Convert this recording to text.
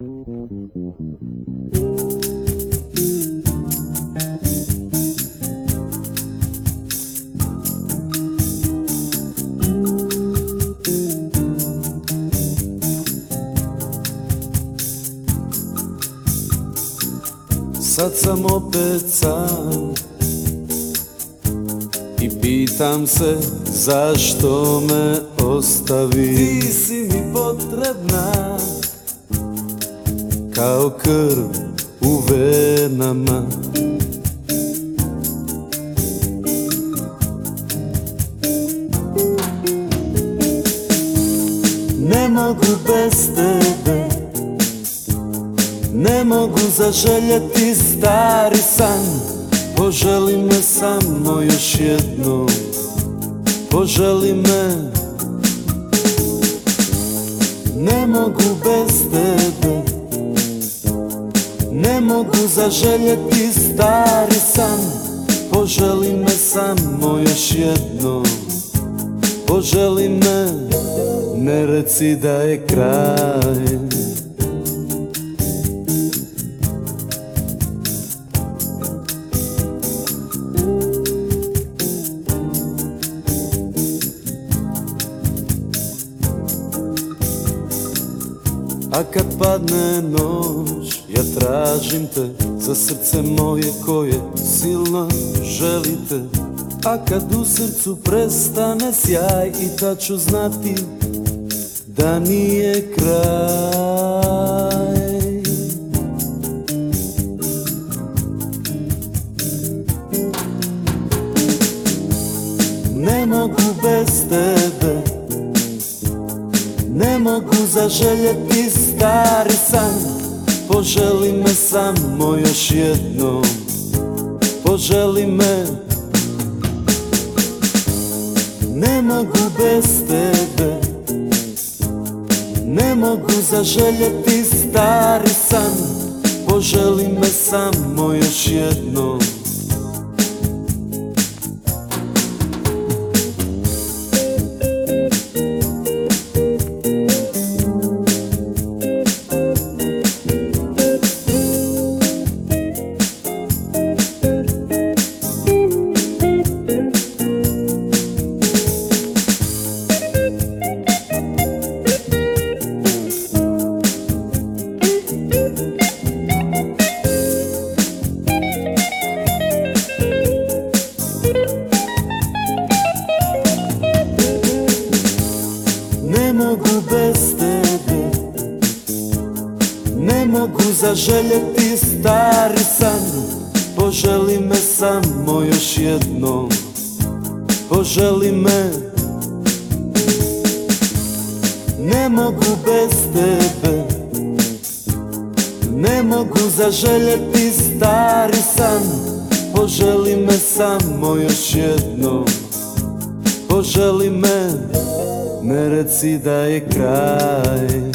Sad sam opet sam I pitam se zašto me ostavi. Ti si mi potrebna Kao krv u venama. Ne mogu bez tebe Ne mogu zaželjeti stari san. Poželi me samo još jednom Poželi me. Ne mogu bez tebe Ne mogu zaželjeti stari san. Poželi me samo još jednom Poželi me Ne reci da je kraj. A kad padne noć, ja tražim te Za srce moje koje silno želite A kad u srcu prestane sjaj I tad ću znati da nije kraj. Ne mogu bez tebe ne mogu zaželjeti stari san Poželi me samo još jednom. Poželi me. Ne mogu bez tebe. Ne mogu zaželjeti stari san. Poželi me samo još jednom mogu zaželjeti stari san. Poželi me samo još jednom. Poželi me. Ne mogu bez tebe. Ne mogu zaželjeti stari san. Poželi me samo još jednom. Poželi me. Ne reci da je kraj